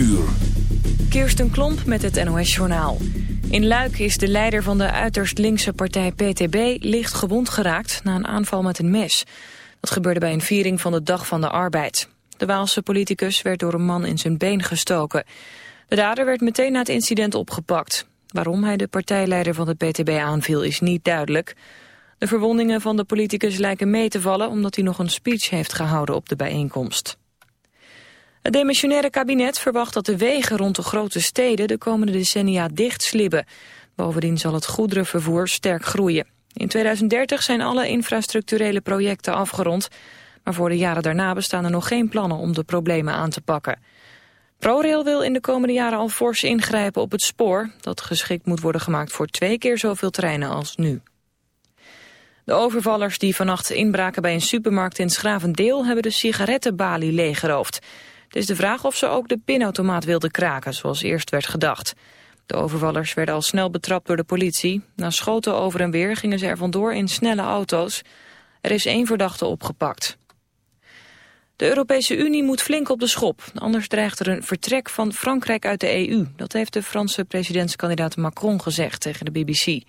uur. Kirsten Klomp met het NOS-journaal. In Luik is de leider van de uiterst linkse partij PTB licht gewond geraakt na een aanval met een mes. Dat gebeurde bij een viering van de Dag van de Arbeid. De Waalse politicus werd door een man in zijn been gestoken. De dader werd meteen na het incident opgepakt. Waarom hij de partijleider van de PTB aanviel is niet duidelijk. De verwondingen van de politicus lijken mee te vallen omdat hij nog een speech heeft gehouden op de bijeenkomst. Het demissionaire kabinet verwacht dat de wegen rond de grote steden de komende decennia dichtslibben. Bovendien zal het goederenvervoer sterk groeien. In 2030 zijn alle infrastructurele projecten afgerond, maar voor de jaren daarna bestaan er nog geen plannen om de problemen aan te pakken. ProRail wil in de komende jaren al fors ingrijpen op het spoor, dat geschikt moet worden gemaakt voor twee keer zoveel treinen als nu. De overvallers die vannacht inbraken bij een supermarkt in Schravendeel hebben de sigarettenbalie leeggeroofd. Het is de vraag of ze ook de pinautomaat wilden kraken, zoals eerst werd gedacht. De overvallers werden al snel betrapt door de politie. Na schoten over en weer gingen ze er vandoor in snelle auto's. Er is één verdachte opgepakt. De Europese Unie moet flink op de schop. Anders dreigt er een vertrek van Frankrijk uit de EU. Dat heeft de Franse presidentskandidaat Macron gezegd tegen de BBC.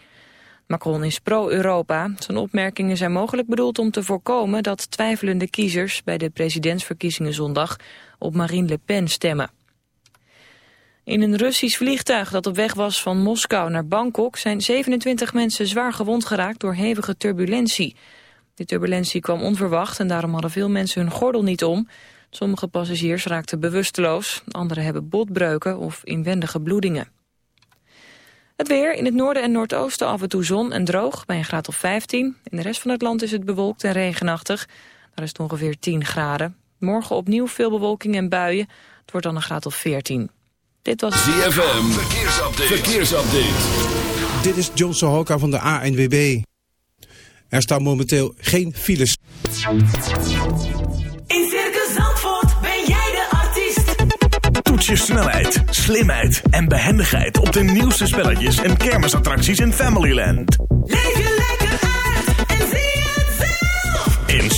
Macron is pro-Europa. Zijn opmerkingen zijn mogelijk bedoeld om te voorkomen dat twijfelende kiezers bij de presidentsverkiezingen zondag op Marine Le Pen stemmen. In een Russisch vliegtuig dat op weg was van Moskou naar Bangkok zijn 27 mensen zwaar gewond geraakt door hevige turbulentie. Die turbulentie kwam onverwacht en daarom hadden veel mensen hun gordel niet om. Sommige passagiers raakten bewusteloos, anderen hebben botbreuken of inwendige bloedingen. Het weer, in het noorden en noordoosten af en toe zon en droog, bij een graad of 15. In de rest van het land is het bewolkt en regenachtig. Daar is het ongeveer 10 graden. Morgen opnieuw veel bewolking en buien. Het wordt dan een graad of 14. Dit was... ZFM, verkeersupdate. verkeersupdate. Dit is John Sohoka van de ANWB. Er staan momenteel geen files. In Circus Zandvoort ben jij de artiest. Toets je snelheid, slimheid en behendigheid op de nieuwste spelletjes en kermisattracties in Familyland. Leef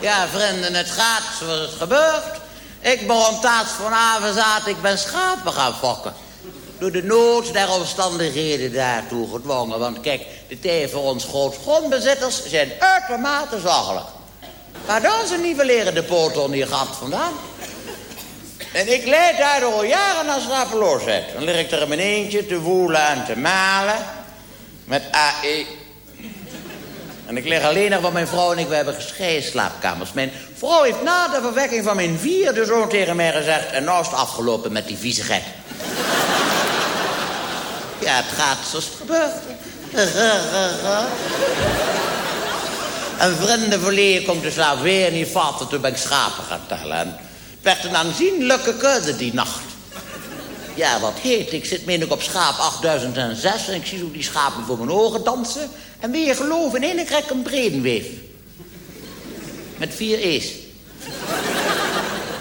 Ja, vrienden, het gaat zoals het gebeurt. Ik ben om taats vanavond zat, ik ben schapen gaan fokken. Door de nood der omstandigheden daartoe gedwongen. Want kijk, de voor ons grootgrondbezitters zijn uitermate zorgelijk. Waar dan ze nivelleren de poten hier gat vandaan? En ik leid daardoor al jaren aan slapeloosheid. Dan lig ik er in mijn eentje te woelen en te malen. Met AE. En ik lig alleen nog, want mijn vrouw en ik, we hebben gescheiden slaapkamers. Mijn vrouw heeft na de verwekking van mijn vierde zoon tegen mij gezegd... en nou is het afgelopen met die viezigheid. ja, het gaat zoals het gebeurt. een vrienden verleden komt de slaap weer niet vatten. Toen ben ik schapen gaan tellen. En het werd een aanzienlijke kudde die nacht. Ja, wat heet. Ik zit meen ik op schaap 8006 en ik zie zo die schapen voor mijn ogen dansen. En weer geloof in één, ik krijg een bredenweef. Met vier E's.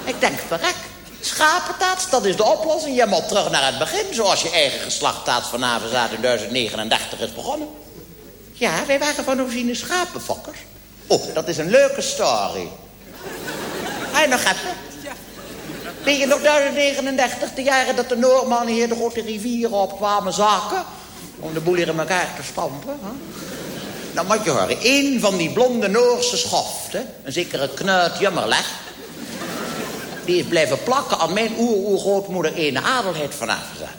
ik denk, verrek. Schapentaats, dat is de oplossing. Je moet terug naar het begin, zoals je eigen geslachttaats van Avenzaat in 1039 is begonnen. Ja, wij waren van origine schapenfokkers. Oh, dat is een leuke story. Je nog even? Je nog 1039, de jaren dat de Noormannen hier de grote rivieren op kwamen zakken... om de boel hier in elkaar te stampen, hè? Nou, moet je horen, één van die blonde Noorse schoften... een zekere Knut Jammerleg... die is blijven plakken aan mijn oer-oergrootmoeder Ene Adelheid van Avenzaat.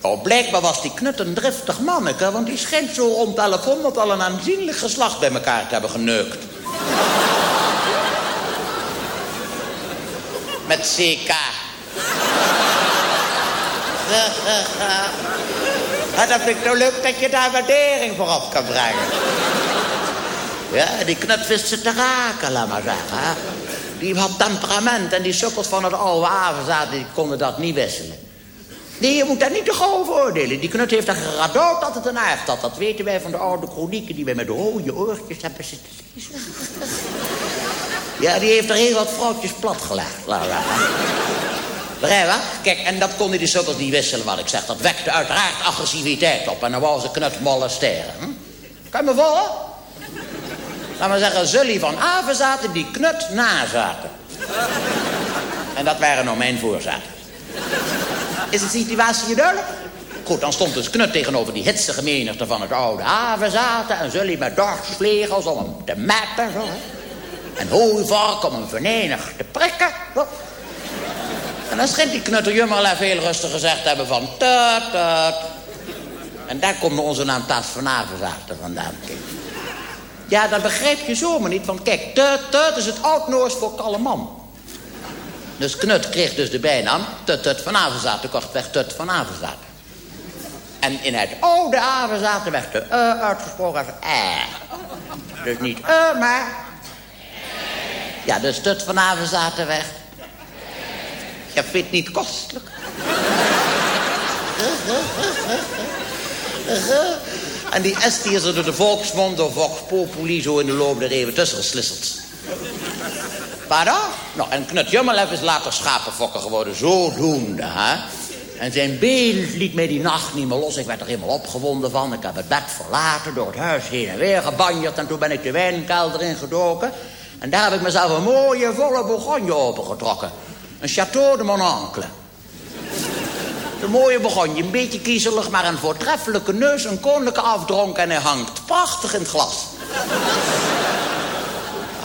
Oh, blijkbaar was die knut een driftig manneke... want die schijnt zo rond 1100 al een aanzienlijk geslacht bij elkaar te hebben geneukt. Met CK. Dat vind ik nou leuk dat je daar waardering voor op kan brengen. Ja, die knut wist ze te raken, laat maar zeggen. Die had temperament en die sukkels van het oude avenzaten... die konden dat niet wisselen. Nee, je moet daar niet te gauw over oordelen. Die knut heeft er geradood dat het een aard had. Dat weten wij van de oude chronieken die wij met de rode oortjes hebben zitten. Ja, die heeft er heel wat vrouwtjes platgelegd. La, la. Begrijp? Kijk, en dat kon de sukkels niet wisselen, wat ik zeg. Dat wekte uiteraard agressiviteit op. En dan wou ze knut molesteren. Hm? Kan je me volgen? Laat maar zeggen, Zully van Avenzaten die knut nazaten. En dat waren nou mijn voorzaten. Is de situatie je duidelijk? Goed, dan stond dus Knut tegenover die hitsige menigte van het oude havenzaten... en Zully met dorsvlegels om hem te meppen, zo. En hooivark om hem venijnig te prikken. En dan schijnt die knutter Jummerlef heel rustig gezegd hebben van... Tut, tut. En daar komt onze naam Taas van Avenzaten vandaan. Ja, dat begrijp je zomaar niet, want kijk, tut, tut is het oud-Noors voor kalle man. Dus Knut kreeg dus de bijnaam Tut Tut van Avenzaten, kortweg Tut van Avenzaten. En in het oude Avenzaten werd de uh uitgesproken als eh. Dus niet eh, maar... Ja, dus Tut van Avenzaten werd... Je vindt niet kostelijk. En die S die is er door de volksmond door Vox Populi zo in de loop der eeuwen tussen geslisseld. Pardon? Nou, en Knut Jummelef is later schapenfokker geworden. Zodoende, hè? En zijn beeld liet mij die nacht niet meer los. Ik werd er helemaal opgewonden van. Ik heb het bed verlaten, door het huis heen en weer gebanjerd. En toen ben ik de wijnkelder ingedoken. En daar heb ik mezelf een mooie, volle Bourgogne opengetrokken. Een Château de mon oncle. Een mooie Bourgogne, een beetje kiezelig, maar een voortreffelijke neus, een koninklijke afdronk en hij hangt prachtig in het glas.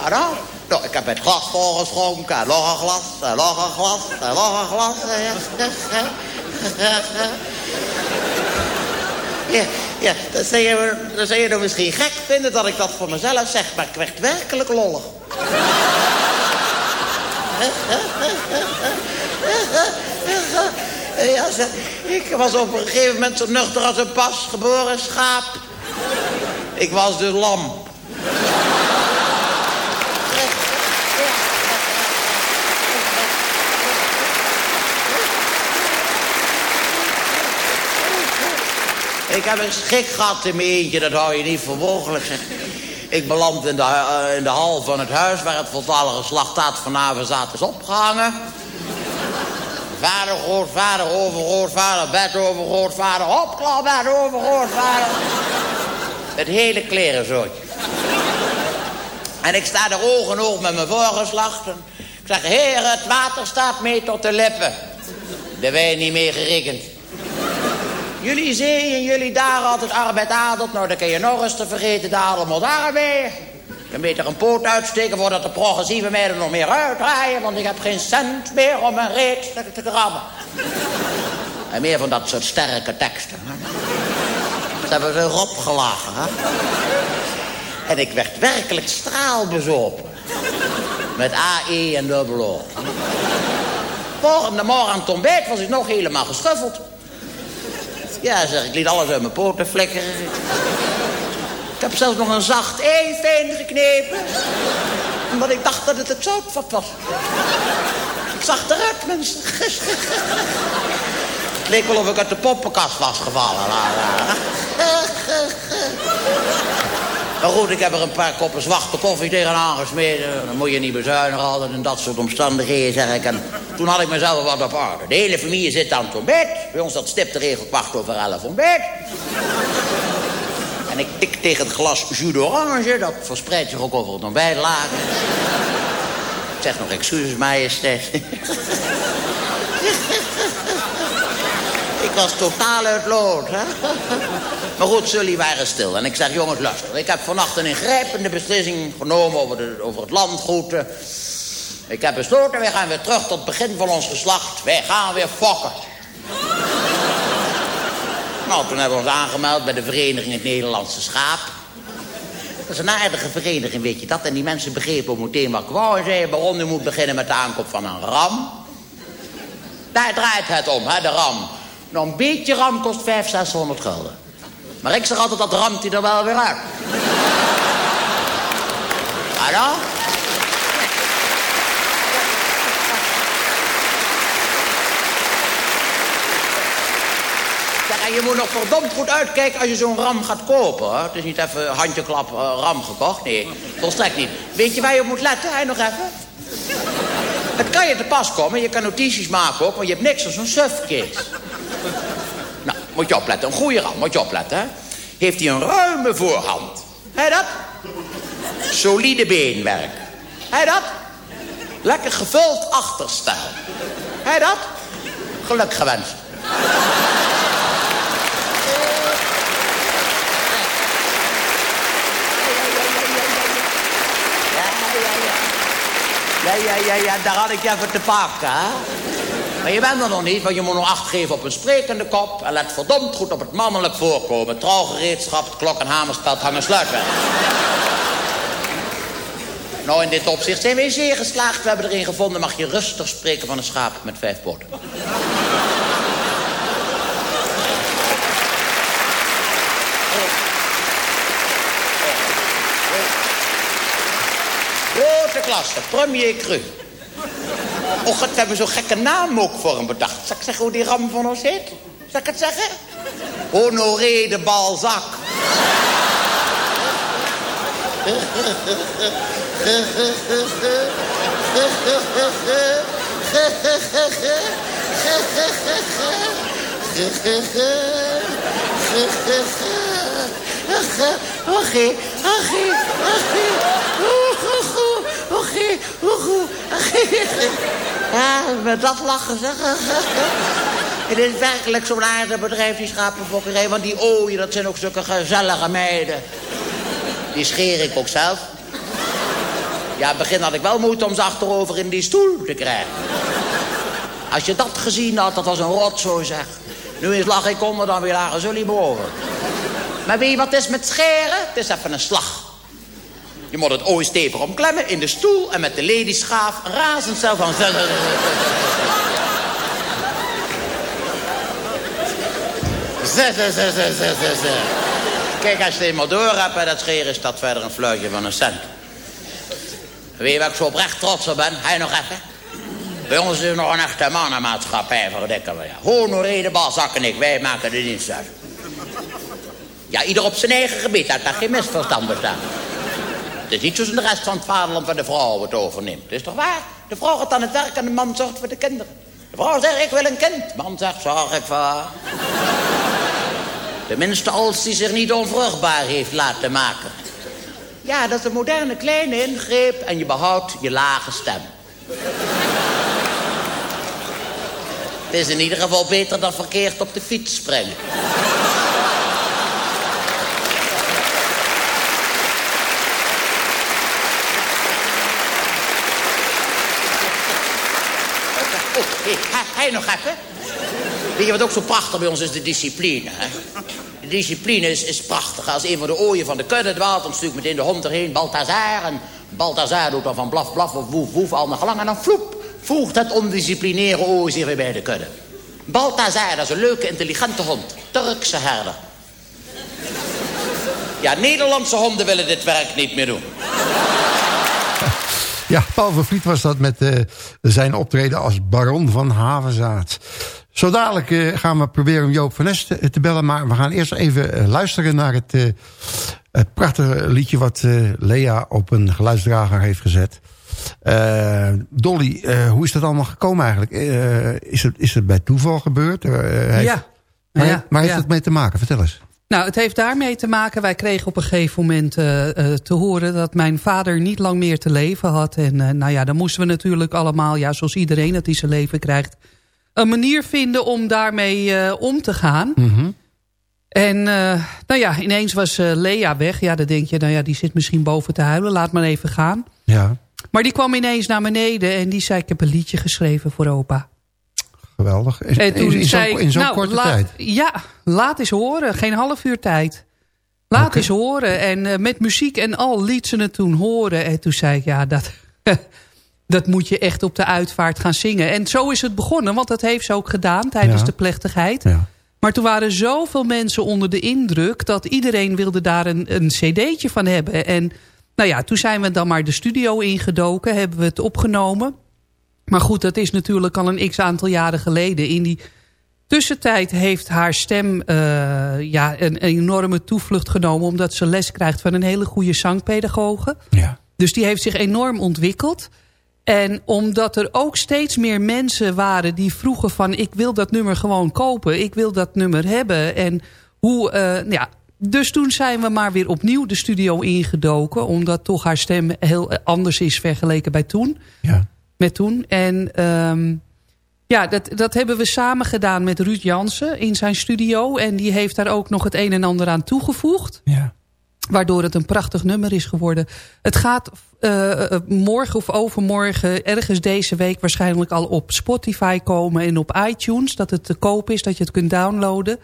Pardon? Nou, ik heb het glas volgeschonken, en nog een glas, en nog een glas, en nog een glas. Ja, ja dan zou je, dan je nou misschien gek vinden dat ik dat voor mezelf zeg, maar ik werd werkelijk lollig. Ja, ik was op een gegeven moment zo nuchter als een pas geboren schaap. Ik was de lam. Ik heb een schik gehad in mijn eentje, dat hou je niet voor mogelijk. Ik beland in de, eh, in de hal van het huis waar het voltallige slachtaat vanavond zat is opgehangen. Vader, grootvader, overgrootvader, bed overgrootvader, opklap, bed overgrootvader. Het hele klerenzootje. En ik sta er oog in oog met mijn voorgeslachten. Ik zeg, heren, het water staat mee tot de lippen. De wijn niet meer gerekend. Jullie zee en jullie daar altijd arbeid adelt. Nou, dan kun je nog eens te vergeten de arbeid. Je kan beter een poot uitsteken voordat de progressieve meiden nog meer uitdraaien. Want ik heb geen cent meer om een reet te, te. En meer van dat soort sterke teksten. Ze hebben ze erop gelachen, hè. En ik werd werkelijk straalbezopen. Met AE en dubbel O. Volgende morgen aan het ontbijt was ik nog helemaal geschuffeld. Ja, zeg, ik liet alles uit mijn poten flikkeren. Ik heb zelfs nog een zacht ei fijn geknepen. Omdat ik dacht dat het het zoutvat was. Ik zag eruit, mensen. Het leek wel of ik uit de poppenkast was gevallen. Maar goed, ik heb er een paar koppen zwarte koffie tegenaan gesmeden. Dan moet je niet bezuinigen altijd in dat soort omstandigheden, zeg ik. En toen had ik mezelf wat op orde. De hele familie zit aan het ontbijt. Bij ons dat stipt de regel kwart over elf ontbijt. En ik tik tegen het glas jus d'orange. Dat verspreidt zich ook over het ontbijtlaken. Ik zeg nog excuses, majesteit. Was totaal uit lood, hè? Maar goed, jullie waren stil. En ik zeg, jongens, luister. Ik heb vannacht een ingrijpende beslissing genomen over, de, over het landgoed. Ik heb besloten, wij gaan weer terug tot het begin van ons geslacht. Wij gaan weer fokken. nou, toen hebben we ons aangemeld bij de Vereniging Het Nederlandse Schaap. Dat is een aardige vereniging, weet je dat. En die mensen begrepen ook meteen wat ik wou. En zeiden, Baron, moet beginnen met de aankoop van een ram. Daar draait het om, hè, de ram. Nou, een beetje ram kost 500, 600 gulden. Maar ik zeg altijd, dat ramt hij er wel weer uit. Hallo? Zeg, en je moet nog verdomd goed uitkijken als je zo'n ram gaat kopen. Het is niet even handjeklap eh, ram gekocht. Nee, volstrekt niet. Weet je waar je op moet letten? Hij nog even? Het kan je te pas komen. Je kan notities maken ook, want je hebt niks als zo'n sufkees. Moet je opletten. Een goede ram, moet je opletten. Hè? Heeft hij een ruime voorhand. Hé dat? Solide beenwerk. Hé dat? Lekker gevuld achterstel. Hé dat? Geluk gewenst. Ja, ja, ja, ja, daar had ik je even te pakken, hè? Maar je bent er nog niet, want je moet nog acht geven op een sprekende kop... en let verdomd goed op het mannelijk voorkomen. Trouwgereedschap, klok en hamerspeld, hangen sluitwerk. nou, in dit opzicht zijn wij zeer geslaagd. We hebben erin gevonden, mag je rustig spreken van een schaap met vijf poten. Grote klasse, premier cru. Och, het hebben zo'n gekke naam ook voor hem bedacht. Zal ik zeggen hoe die ram van ons heet? Zal ik het zeggen? Honoré de Balzac. Oké, oké, oké. Oké, oké. Ja, met dat lachen, zeg. Het is werkelijk zo'n aardig bedrijf, die schapenfokkerij. Want die ooien, dat zijn ook zulke gezellige meiden. Die scheer ik ook zelf. Ja, het begin had ik wel moeite om ze achterover in die stoel te krijgen. Als je dat gezien had, dat was een rotzooi, zeg. Nu eens lag ik onder, dan weer lagen jullie boven. Maar je wat is met scheren? Het is even een slag. Je moet het ooi stevig omklemmen in de stoel... en met de ladyschaaf razendsnel van... Kijk, als je het eenmaal door hebt dat scheren... is dat verder een fluitje van een cent. Weet je waar ik zo oprecht trots op ben? Hij nog even? Bij ons is nog een echte mannenmaatschappij, verdikken we. Ja. Honoré de Balzak ik, wij maken de dienst uit. Ja, ieder op zijn eigen gebied, dat daar geen misverstand bestaan. Het is niet zoals in de rest van het vaderland waar de vrouw het overneemt. Het is toch waar? De vrouw gaat aan het werk en de man zorgt voor de kinderen. De vrouw zegt, ik wil een kind. De man zegt, zorg ik voor. Tenminste, als hij zich niet onvruchtbaar heeft laten maken. Ja, dat is een moderne kleine ingreep en je behoudt je lage stem. Het is in ieder geval beter dan verkeerd op de fiets springen. Hé, hij, nog even. Weet je wat ook zo prachtig bij ons is? De discipline. Hè? De discipline is, is prachtig. Als een van de ooien van de kudde dwaalt... dan stuurt meteen de hond erheen, Balthazar. En Balthazar doet dan van blaf, blaf of woef, woef al naar gelang. En dan vloep, voegt het ondisciplineerde ooi zich weer bij de kudde. Balthazar, dat is een leuke, intelligente hond. Turkse herder. Ja, Nederlandse honden willen dit werk niet meer doen. Ja, Paul van Vliet was dat met uh, zijn optreden als baron van Havenzaad. Zo dadelijk uh, gaan we proberen om Joop van Nes te, te, bellen... maar we gaan eerst even uh, luisteren naar het Het prachtige liedje wat eh, Lea op een geluidsdrager heeft gezet. Eh, Dolly, eh, hoe is dat allemaal gekomen eigenlijk? Eh, is, het, is het bij toeval gebeurd? Eh, heeft, Ja. Maar, Ja, maar heeft ja. het mee te maken? Vertel eens. Nou, het heeft daarmee te maken. Wij kregen op een gegeven moment eh, eh, te horen dat mijn vader niet lang meer te leven had. En eh, nou ja, dan moesten we natuurlijk allemaal, ja, zoals iedereen dat die zijn leven krijgt, een manier vinden om daarmee om te gaan. En eh, nou ja, ineens was Lea weg. Ja, dan denk je, nou ja, die zit misschien boven te huilen. Laat maar even gaan. Ja, Maar die kwam ineens naar beneden en die zei, ik heb een liedje geschreven voor opa. geweldig. In, En toen in, in zo'n ik, in zo'n nou, korte tijd. Ja, laat eens horen. Geen half uur tijd. Laat eens horen. En eh, met muziek en al liet ze het toen horen. En toen zei ik, ja, dat, dat moet je echt op de uitvaart gaan zingen. En zo is het begonnen, want dat heeft ze ook gedaan tijdens Ja. de plechtigheid. Ja. Maar toen waren zoveel mensen onder de indruk... dat iedereen wilde daar een, een cd'tje van hebben. En nou ja, toen zijn we dan maar de studio ingedoken. Hebben we het opgenomen. Maar goed, dat is natuurlijk al een x-aantal jaren geleden. In die tussentijd heeft haar stem eh, ja, een enorme toevlucht genomen... omdat ze les krijgt van een hele goede zangpedagoge. Ja. Dus die heeft zich enorm ontwikkeld. En omdat er ook steeds meer mensen waren die vroegen van... ik wil dat nummer gewoon kopen, ik wil dat nummer hebben. En hoe, eh, ja, dus toen zijn we maar weer opnieuw de studio ingedoken... omdat toch haar stem heel anders is vergeleken bij toen. Ja. Met toen. En ehm, ja, dat, dat hebben we samen gedaan met Ruud Jansen in zijn studio. En die heeft daar ook nog het een en ander aan toegevoegd. Ja. Waardoor het een prachtig nummer is geworden. Het gaat eh, eh, morgen of overmorgen, ergens deze week... waarschijnlijk al op Spotify komen en op iTunes. Dat het te koop is, dat je het kunt downloaden.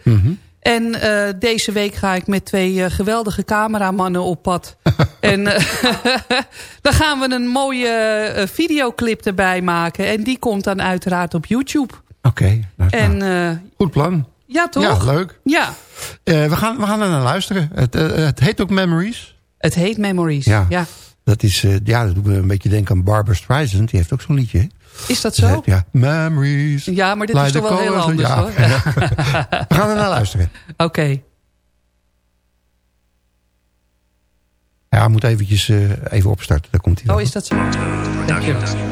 En eh, deze week ga ik met twee eh, geweldige cameramannen op pad. en eh, dan gaan we een mooie videoclip erbij maken. En die komt dan uiteraard op YouTube. Oké. nou, En nou, eh, goed plan. ja, toch? Ja, leuk. Ja, we, gaan, we gaan er naar luisteren. Het, het heet ook Memories. het heet Memories. Ja. Ja. Dat is, ja, dat doet me een beetje denken aan Barbara Streisand. Die heeft ook zo'n liedje. Is dat zo? ja, Memories. Ja, maar dit is toch wel heel anders ja. hoor. We gaan er naar luisteren. Oké. Ja, hij moet eventjes eh, even opstarten. Daar komt hij Oh, wel. is dat zo? Dank je. You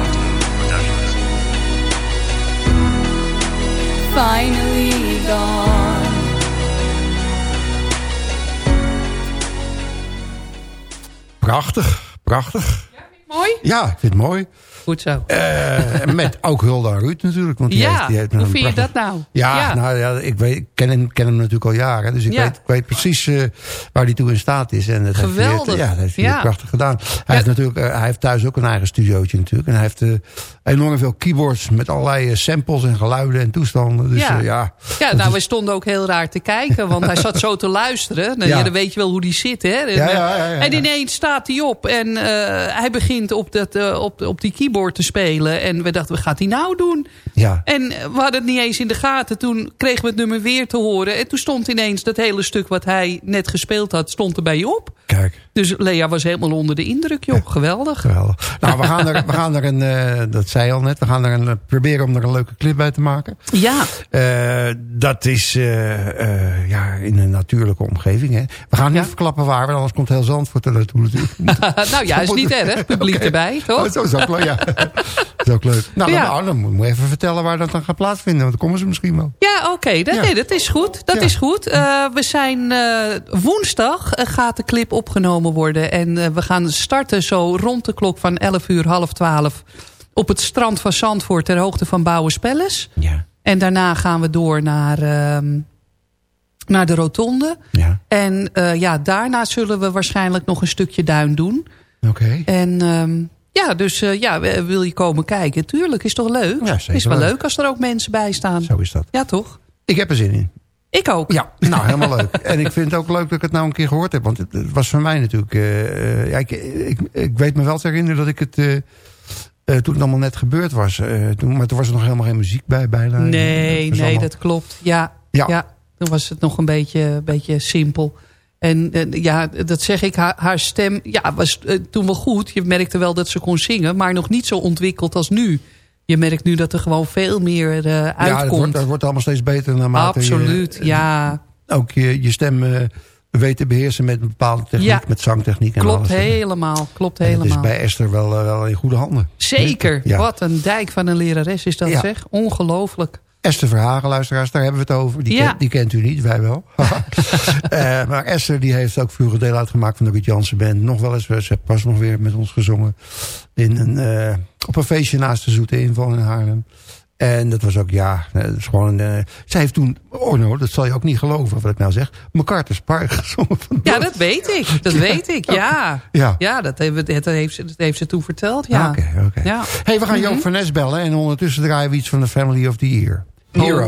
Prachtig, prachtig. Mooi? Ja, ik vind het mooi. Goed zo. Eh, met ook Hulda Ruud natuurlijk. Want die Ja, heeft, die heeft hoe vind je dat nou? Ja, Ja. nou ja, ik, weet, ik ken, hem, ken hem natuurlijk al jaren. Dus ik, Ja. weet, ik weet precies eh, waar hij toe in staat is. En dat Heeft Geweldig. hij, ja, dat heeft hij Ja. prachtig gedaan. Hij, heeft natuurlijk, eh, hij heeft thuis ook een eigen studiootje natuurlijk. En hij heeft enorm veel keyboards met allerlei eh, samples en geluiden en toestanden. Dus Ja. ja, ja nou, we stonden ook heel raar te kijken, want hij zat zo te luisteren. Nou, Ja. ja. dan weet je wel hoe die zit, hè? En, Ja, eh, ja, ja, ja. en ineens staat hij op en eh, hij begint op, dat, eh, op, op die keyboard te spelen. En we dachten, wat gaat hij nou doen? ja. En we hadden het niet eens in de gaten. Toen kregen we het nummer weer te horen. En toen stond ineens dat hele stuk wat hij net gespeeld had, stond er bij je op. Kijk. Dus Lea was helemaal onder de indruk, joh. Geweldig. Geweldig. Nou, we gaan er, we gaan er een, eh, dat zei al net, we gaan er een, eh, proberen om er een leuke clip bij te maken. Ja. Eh, dat is eh, ja, in een natuurlijke omgeving. Hè. We gaan niet Ja. verklappen waar, want anders komt heel Zandvoort er naartoe natuurlijk. nou ja, is niet erg. Publiek erbij, toch? Oh, zo is ook leuk, ja. dat is ook leuk. Nou, Ja. dan, nou, dan moet je even vertellen waar dat dan gaat plaatsvinden, want dan komen ze misschien wel. Ja, oké. Dat, Ja. nee, dat is goed. Dat is goed. We zijn woensdag gaat de clip opgenomen worden. En we gaan starten zo rond de klok van 11 uur, half 12... op het strand van Zandvoort ter hoogte van Bouwenspelles. Ja. En daarna gaan we door naar, ehm, naar de rotonde. Ja, En eh, ja, daarna zullen we waarschijnlijk nog een stukje duin doen. oké. En ehm, ja, dus eh, ja, wil je komen kijken? Tuurlijk, is toch leuk? Ja, zeker is wel leuk. leuk als er ook mensen bij staan. Zo is dat. Ja, toch? Ik heb er zin in. Ik ook. Ja, nou helemaal leuk. En ik vind het ook leuk dat ik het nou een keer gehoord heb. Want het, was voor mij natuurlijk... eh, ja, ik, ik, ik weet me wel te herinneren dat ik het... toen het allemaal net gebeurd was. eh, toen, maar toen was er nog helemaal geen muziek bij. bijna. Nee, was nee, allemaal- dat klopt. Ja, Ja. ja. toen was het nog een beetje, beetje simpel. En eh, ja, dat zeg ik, haar, haar stem ja, was eh, toen wel goed. Je merkte wel dat ze kon zingen, maar nog niet zo ontwikkeld als nu. Je merkt nu dat er gewoon veel meer eh, Ja, het uitkomt. wordt, het wordt allemaal steeds beter naarmate Absoluut, je, ja. ook je, je stem eh, weet te beheersen met een bepaalde techniek. Ja. Met zangtechniek en Klopt alles. helemaal, klopt En dat is helemaal. bij Esther wel, eh, wel in goede handen. Zeker, Ja. wat een dijk van een lerares is dat Ja. zeg. Ongelooflijk. Esther Verhagen, luisteraars, daar hebben we het over. Die, Ja. kent, die kent u niet, wij wel. Eh, maar Esther die heeft ook vroeger deel uitgemaakt van de Ruud Jansen Band. Nog wel eens, ze heeft pas nog weer met ons gezongen. In een, eh, op een feestje naast de Zoete Inval in Haarlem. En dat was ook, ja, eh, dat is gewoon... eh zij heeft toen, oh no, dat zal je ook niet geloven wat ik nou zeg... MacArthur's Park gezongen. Van Ja, dat weet ik. Dat weet ik, ja. Ja. Ja, dat heeft, dat heeft, ze- dat heeft ze toen verteld, ja. Oké, oké. Ja. hey, we gaan Joop van Nes bellen. En ondertussen draaien we iets van de Family of the Year. Hero.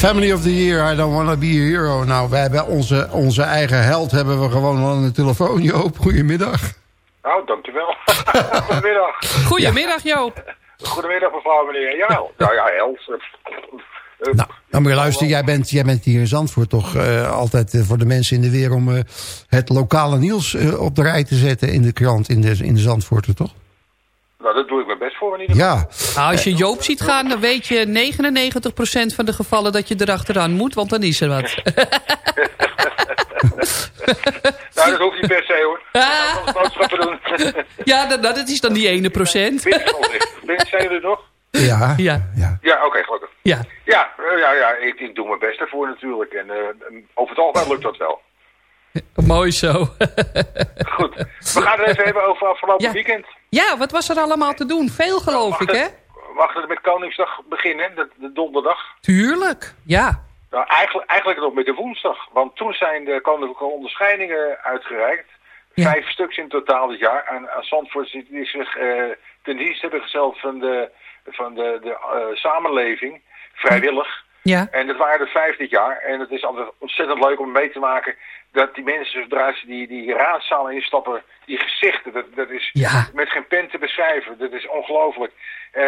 Family of the Year, I don't wanna be a hero. Nou, wij hebben onze, onze eigen held hebben we gewoon aan de telefoon. Joop, goedemiddag. Nou, dankjewel. Goedemiddag. Goedemiddag Joop. Goedemiddag mevrouw meneer. Ja, nou ja, held. Nou, nou maar luister, jij bent, jij bent hier in Zandvoort toch eh, altijd eh, voor de mensen in de weer... om eh, het lokale nieuws op de rij te zetten in de krant in de, in de Zandvoorter, toch? Nou, dat doe ik mijn best voor in ieder geval. Ja. Nou, als je Joop ziet gaan, dan weet je 99% van de gevallen dat je erachteraan moet, want dan is er wat. Nou, dat hoeft niet per se hoor. Boodschappen doen. ja, dat, dat is dan die ene procent. Ben zijn jullie nog? Ja. Ja. Ja, oké, gelukkig. Ja. Ja, eh, ja, ja ik, ik doe mijn best ervoor natuurlijk. En eh, over het algemeen lukt dat wel. Mooi zo. Goed. We gaan het even hebben over afgelopen Ja. weekend. Ja, wat was er allemaal te doen? Veel geloof ik, hè? Mag het met Koningsdag beginnen, de, de donderdag? Tuurlijk, ja. Nou, eigenlijk, eigenlijk nog met de woensdag. Want toen zijn de koninklijke onderscheidingen uitgereikt. Vijf stuks in totaal dit jaar aan, aan Zandvoort die die zich eh, ten dienste hebben gesteld van de, van de, de eh, samenleving, vrijwillig. Ja. En dat waren er vijf dit jaar. En het is altijd ontzettend leuk om mee te maken dat die mensen zodra ze die, die raadzaal instappen, die gezichten, dat, dat is Ja. met geen pen te beschrijven. Dat is ongelooflijk. Eh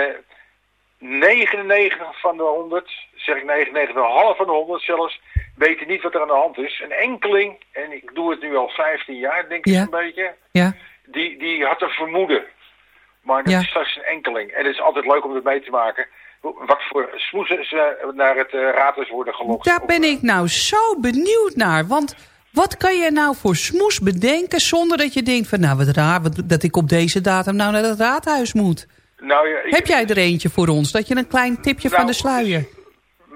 99 van de 100, zeg ik 99, half van de 100 zelfs, weten niet wat er aan de hand is. Een enkeling, en ik doe het nu al 15 jaar, denk ik Ja. een beetje, Ja. die, die had een vermoeden. Maar dat Ja. is straks een enkeling. En het is altijd leuk om het mee te maken. Wat voor smoesen ze naar het raadhuis worden gelokt. Daar ben ik nou zo benieuwd naar. Want wat kan je nou voor smoes bedenken zonder dat je denkt van... nou, wat raar dat ik op deze datum nou naar het raadhuis moet. Nou, ja, ik- Heb jij er eentje voor ons? Dat je een klein tipje van Nou, de sluier...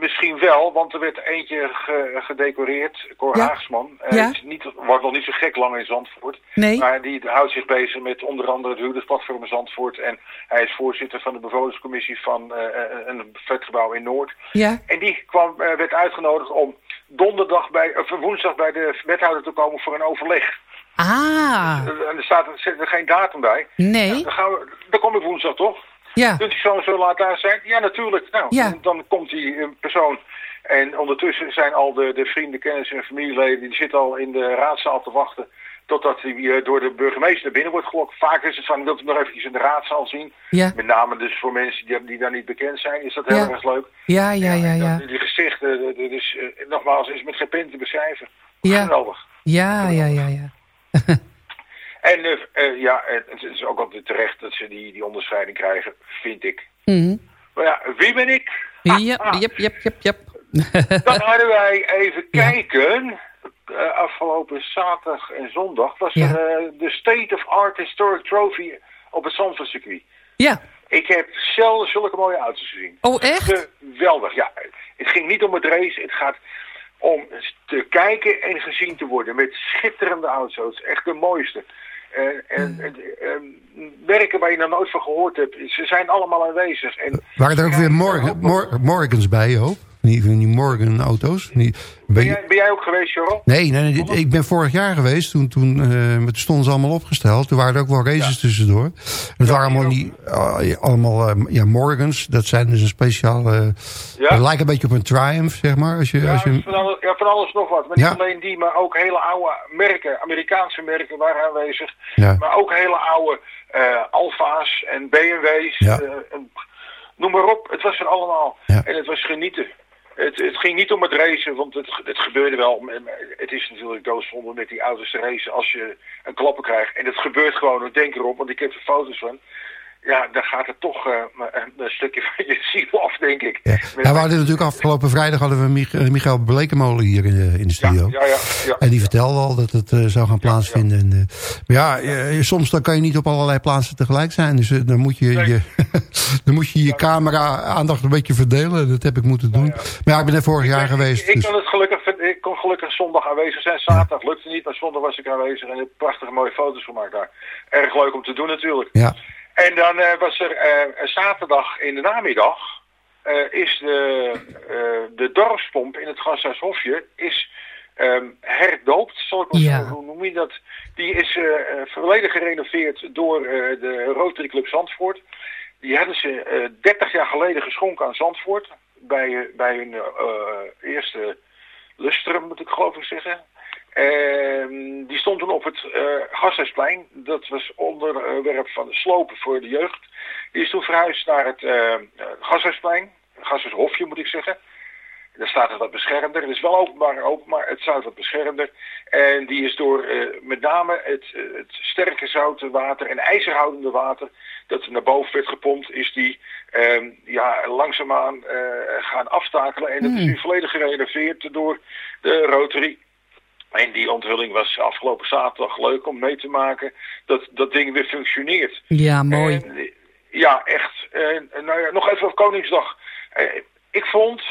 Misschien wel, want er werd eentje ge- gedecoreerd, Cor Ja. Haagsman. Ja. is niet, wordt nog niet zo gek lang in Zandvoort. Nee. Maar die houdt zich bezig met onder andere het huurdersplatform in Zandvoort. En hij is voorzitter van de bewonerscommissie van eh, eh, een vetgebouw in Noord. Ja. En die kwam, werd uitgenodigd om donderdag bij, of woensdag bij de wethouder te komen voor een overleg. Ah, En er staat er zit er geen datum bij. nee. Nou, dan, gaan we, dan kom ik woensdag toch? Ja. Kunt u zo laat daar zijn? Ja, natuurlijk. Nou, Ja. dan, komt die persoon. En ondertussen zijn al de, de vrienden, kennissen en familieleden... die zitten al in de raadzaal te wachten... totdat hij eh, door de burgemeester binnen wordt gelokt. Vaak is het van, wilt u nog eventjes in de raadzaal zien? Ja. Met name dus voor mensen die, die daar niet bekend zijn... is dat heel Ja. erg leuk. Ja, ja, ja, ja. Die gezichten, is, eh, nogmaals, is met geen pen te beschrijven. Ja. Geweldig. Ja, ja, ja, ja. En eh, eh, ja, het is ook altijd terecht dat ze die, die onderscheiding krijgen, vind ik. Mhm. Maar ja, wie ben ik? Ja, jep, jep, jep, jep. Dan hadden wij even kijken. eh, afgelopen zaterdag en zondag was Ja. er de State of Art Historic Trophy op het Zandvoortcircuit. Ja. Ik heb zelden zulke mooie auto's gezien. Oh, echt? Geweldig, ja. Het ging niet om het race, het gaat om te kijken en gezien te worden met schitterende auto's. Echt de mooiste. En, en, en, en werken waar je nog nooit van gehoord hebt, ze zijn allemaal aanwezig. En Waren er ook weer Morgan, Mor- Morgans bij? Die, die Morgan-auto's? Die- ben ben, jij, ben jij ook geweest, Joral? Nee, nee, nee, ik ben vorig jaar geweest. Toen, toen, eh, toen stonden ze allemaal opgesteld. Toen waren er ook wel races tussendoor. Het waren allemaal, die, eh, allemaal eh, ja, Morgans. Dat zijn dus een speciaal... Ja. Het lijkt een beetje op een Triumph, zeg maar. Als je, Ja, als je, van alles, ja, van alles nog wat. Maar niet alleen die, maar ook hele oude merken, Amerikaanse merken waren aanwezig. Ja. Maar ook hele oude Alfa's en BMW's. Ja. en noem maar op, het was er allemaal. Ja. En het was genieten. Het, het ging niet om het racen, want het, het gebeurde wel. Het is natuurlijk doodzonde met die auto's te racen als je een klappen krijgt. En dat gebeurt gewoon, denk erop, want ik heb er foto's van. Ja, dan gaat het toch eh, een, een stukje van je ziel af, denk ik. ja. Nou, we hadden natuurlijk afgelopen vrijdag hadden we Mich eh, Michael Blekemolen hier in de, in de studio. Ja, ja, ja. En die vertelde al dat het eh, zou gaan plaatsvinden. En, maar ja, soms dan kan je niet op allerlei plaatsen tegelijk zijn. Dus dan moet je je, dan moet je, je camera-aandacht een beetje verdelen. Dat heb ik moeten doen. Maar ja, ik ben er vorig jaar geweest. Ik dus- kon, het gelukkig, ik kon gelukkig zondag aanwezig zijn. Zaterdag lukte niet, maar zondag was ik aanwezig en heb prachtige mooie foto's gemaakt daar. Erg leuk om te doen natuurlijk. ja. En dan eh, was er eh, zaterdag in de namiddag eh, is de, de dorpspomp in het Gasthuishofje is ehm, herdoopt, zal ik maar Ja. Hoe noem je dat? Die is eh, volledig gerenoveerd door de Rotary Club Zandvoort. Die hadden ze eh 30 jaar geleden geschonken aan Zandvoort. bij, bij hun eerste lustrum, moet ik geloof ik zeggen. En die stond toen op het Gasthuisplein. Dat was onderwerp van de slopen voor de jeugd. Die is toen verhuisd naar het eh Gasthuisplein. Gasthuishofje moet ik zeggen. Daar staat het wat beschermder. Het is wel openbaar open, maar het staat wat beschermder. En die is door met name het, het sterke zoute water en ijzerhoudende water dat naar boven werd gepompt, is die ehm, ja, langzaamaan eh, gaan aftakelen. En dat is Hmm. nu volledig gerenoveerd door de Rotary. En die onthulling was afgelopen zaterdag leuk om mee te maken dat dat ding weer functioneert. Ja, mooi. En, ja, echt. En, nou ja, nog even op Koningsdag. Eh, ik vond,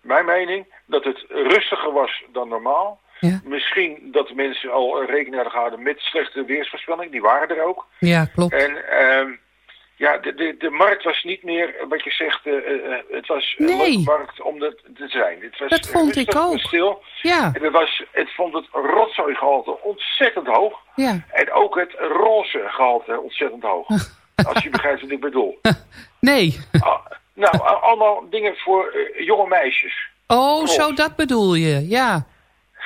mijn mening, dat het rustiger was dan normaal. Ja. Misschien dat de mensen al rekening hadden gehouden met slechte weersvoorspelling. Die waren er ook. Ja, klopt. En ehm, ja, de, de, de markt was niet meer, wat je zegt, eh, eh, eh, het was een Nee. markt om dat te zijn. Het was Dat vond ik ook. stil. Ja. En het, was, het vond het rotzooigehalte ontzettend hoog. Ja. En ook het roze gehalte ontzettend hoog. Als je begrijpt wat ik bedoel. Nee. Ah, nou, allemaal dingen voor eh, jonge meisjes. Oh, zo dat bedoel je. Ja.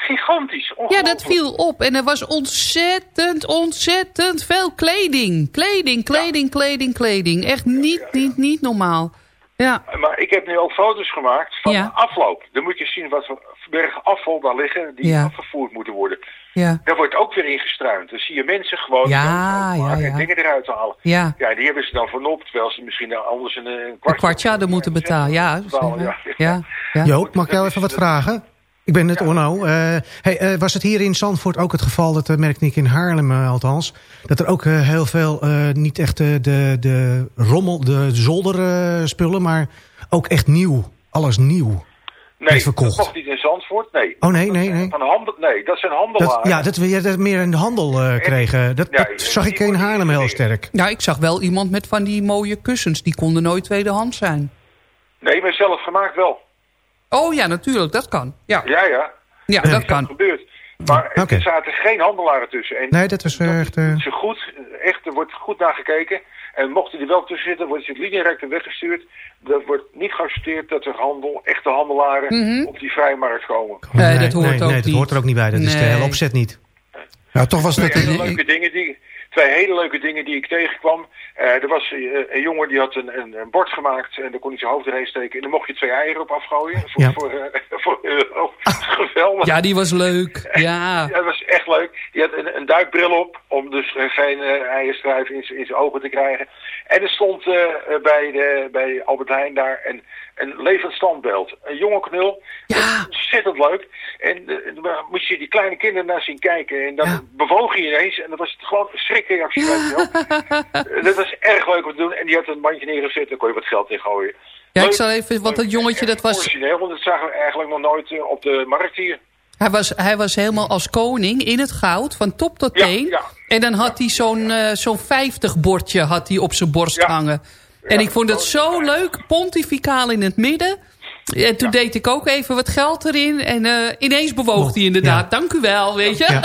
Gigantisch. Ja, dat viel op. En er was ontzettend, ontzettend veel kleding. Kleding, kleding, kleding, kleding. Echt niet, niet, niet normaal. Ja. Maar ik heb nu ook foto's gemaakt van Ja. de afloop. Dan moet je zien wat voor bergen afval daar liggen die Ja. afgevoerd moeten worden. Ja. Daar wordt ook weer ingestruimd. Dan zie je mensen gewoon Ja, ja, en ja. dingen eruit halen. Ja. Ja, die hebben ze dan voor op, terwijl ze misschien anders een, een Een kwartje... hadden moeten betalen. Ja. betalen, ja. Ja. ja. Joop, mag ik jou even wat vragen? Ik ben het Orno. Eh, hey, eh, was het hier in Zandvoort ook het geval, dat eh, merkte ik in Haarlem althans... dat er ook heel veel, eh, niet echt eh, de, de rommel, de zolderspullen... maar ook echt nieuw, alles nieuw Nee, werd verkocht? dat mocht niet in Zandvoort, nee. Oh nee, nee, nee. Van handel, nee, dat zijn Dat, handelaren. ja, dat we ja, dat meer in de handel eh, kregen. Dat, Ja, dat zag ik in Haarlem heel sterk. Nou, ik zag wel iemand met van die mooie kussens. Die konden nooit tweedehands zijn. Nee, maar zelf gemaakt wel. Oh ja, natuurlijk. Dat kan. Ja, Ja, ja. ja dat dat is kan. gebeurd. Maar er zaten geen handelaren tussen. En Nee, dat was eh, echt... eh, ze goed, echt, er wordt goed naar gekeken. En mochten die wel tussen zitten, wordt ze het lineair weggestuurd. Dat wordt niet geaccepteerd dat er handel, echte handelaren op die vrijmarkt komen. Nee, dat hoort nee, ook nee, dat niet. hoort er ook niet bij. Dat is de hele opzet niet. Ja, toch was dat... hele een- leuke dingen die, twee hele leuke dingen die ik tegenkwam. Eh, er was eh, een jongen die had een, een, een bord gemaakt en daar kon hij zijn hoofd erin steken. En dan mocht je twee eieren op afgooien. Voor, Ja. voor, eh, voor euro. Geweldig. Ja, die was leuk. Ja. Ja, dat was echt leuk. Die had een, een duikbril op om dus geen eierstruif in, in zijn ogen te krijgen. En er stond bij, de, bij Albert Heijn daar een, een levend standbeeld. Een jonge knul. Ja. Ontzettend leuk. En dan moest je die kleine kinderen naar zien kijken. En dan bewoog hij ineens. En dat was gewoon een schrikreactie. weet je wel. Eh, dat was erg leuk om te doen. En die had een mandje neergezet. Daar kon je wat geld in gooien. Ja, ik zal even, want dat jongetje dat was... Origineel, want dat zagen we eigenlijk nog nooit eh, op de markt hier. Hij was, hij was helemaal als koning in het goud, van top tot teen. ja. En dan had hij zo'n eh, zo'n 50 bordje had hij op zijn borst Ja. hangen. En Ja, ik vond het zo leuk, pontificaal in het midden. En toen deed ik ook even wat geld erin. En eh, ineens bewoog hij inderdaad. Dank u wel, weet je.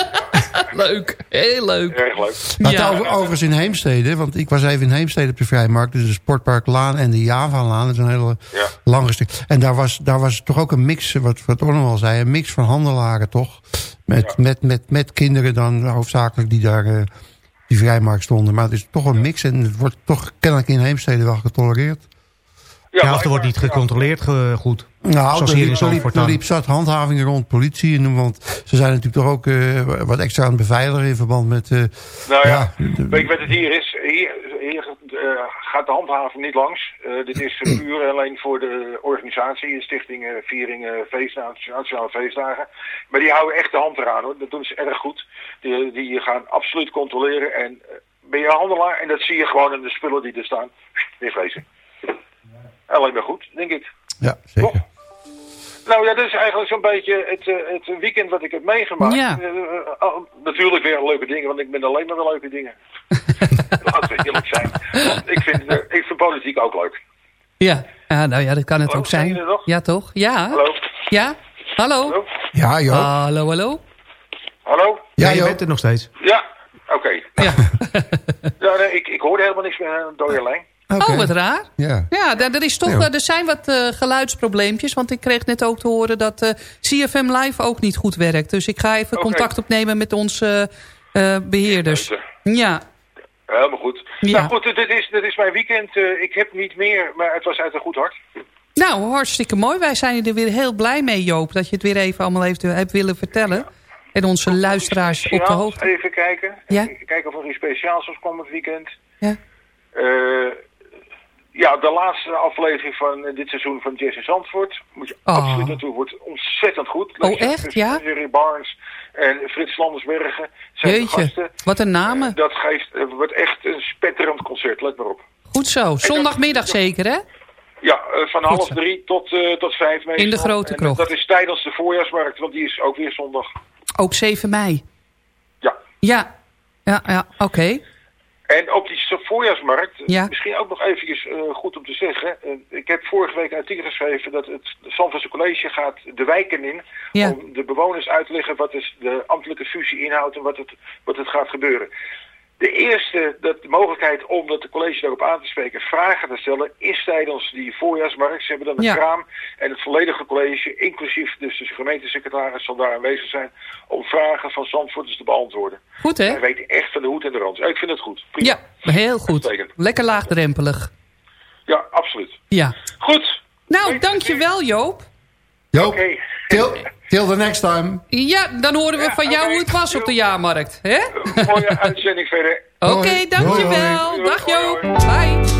leuk, heel leuk. Erg leuk. Ja. over- overigens in Heemstede, want ik was even in Heemstede op de Vrijmarkt. Dus de Sportpark Laan en de Java-laan. Dat is een hele Ja. lange stuk. En daar was, daar was toch ook een mix, wat, wat Orno al zei, een mix van handelaren toch? Met, met, met, met kinderen dan hoofdzakelijk die daar eh, die Vrijmarkt stonden. Maar het is toch een mix en het wordt toch kennelijk in Heemstede wel getolereerd. Ja, of er wordt niet gecontroleerd ge- goed. Nou, Zoals er hier in liep, er, liep, er dan. liep zat handhaving rond politie. En, noem, want ze zijn natuurlijk toch ook eh, wat extra aan het beveiligen in verband met... eh, Nou ja, ja, de- weet je wat het hier is? Hier, hier eh, gaat de handhaving niet langs. Eh, dit is puur en alleen voor de organisatie, Stichting eh, Viering eh, Feestdagen, Nationale Feestdagen. Maar die houden echt de hand eraan hoor. Dat doen ze erg goed. Die, die gaan absoluut controleren. En ben je handelaar, en dat zie je gewoon in de spullen die er staan, wegwezen. Alleen maar goed, denk ik. ja, zeker. Nou ja, dat is eigenlijk zo'n beetje het, eh, het weekend wat ik heb meegemaakt. Ja. Eh, eh, oh, natuurlijk weer leuke dingen, want ik ben alleen maar wel leuke dingen. Laten we eerlijk zijn. Want ik vind, ik vind politiek ook leuk. Ja. ja, nou ja, dat kan het Hallo, ook zijn. Ja, toch? Ja. Hallo? Ja? Hallo? Hallo? Ja, joh. Hallo, hallo? Hallo? Ja, Ja, je bent er nog steeds. Ja? Oké. Ja. Ja, nee, ik, ik hoorde helemaal niks meer aan een dode lijn. Oh, wat raar. Ja. Ja, daar- er, is toch, Ja. er zijn wat eh, geluidsprobleempjes. Want ik kreeg net ook te horen dat eh, CFM Live ook niet goed werkt. Dus ik ga even contact opnemen met onze eh, beheerders. Ja, Helemaal goed. Ja. Nou goed, dit is, dit is mijn weekend. Eh, ik heb niet meer, maar het was uit een goed hart. nou hartstikke mooi. Wij zijn er weer heel blij mee Joop. Dat je het weer even allemaal heeft, hebt willen vertellen. En onze luisteraars op de hoogte. Even kijken. Ja. Even kijken of er iets speciaals was komend weekend. Ja. Eh, ja, de laatste aflevering van eh, dit seizoen van Jesse Zandvoort. Moet je Oh. absoluut naartoe. Wordt ontzettend goed. Oh, echt? Ja? Jerry Barnes en Frits Landersbergen. Zijn Jeetje, gasten. wat een namen. Dat geeft, het wordt echt een spetterend concert. Let maar op. Goed zo. Zondagmiddag zeker, hè? Ja, eh, van Goed half zo. drie tot, eh, tot vijf meestal. In de grote krocht. Dat is tijdens de voorjaarsmarkt, want die is ook weer zondag. Ook 7 mei. Ja. Ja, ja, ja oké. En op die voorjaarsmarkt, Ja. misschien ook nog eventjes eh, goed om te zeggen. eh, ik heb vorige week een artikel geschreven dat het Zandvoortse College gaat de wijken in. Ja. Om de bewoners uit te leggen wat is de ambtelijke fusie inhoudt en wat het, wat het gaat gebeuren. De eerste dat de mogelijkheid om dat de college daarop aan te spreken, vragen te stellen, is tijdens die voorjaarsmarkt. Ze hebben dan een Ja. kraam en het volledige college, inclusief dus de gemeentesecretaris, zal daar aanwezig zijn om vragen van Zandvoorters te beantwoorden. Goed, hè? Hij weet echt van de hoed en de rand. Ik vind het goed. Prima. Ja, heel goed. Lekker laagdrempelig. Ja, absoluut. Ja. Goed. Nou, dankjewel Joop. Joop, Oké. Till, till the next time. Ja, dan horen we Ja, van jou oké. hoe het was op de jaarmarkt. hè? Mooie uitzending verder. Oké, Hoi. dankjewel. Hoi, hoi. Dag Joop. Hoi, Bye.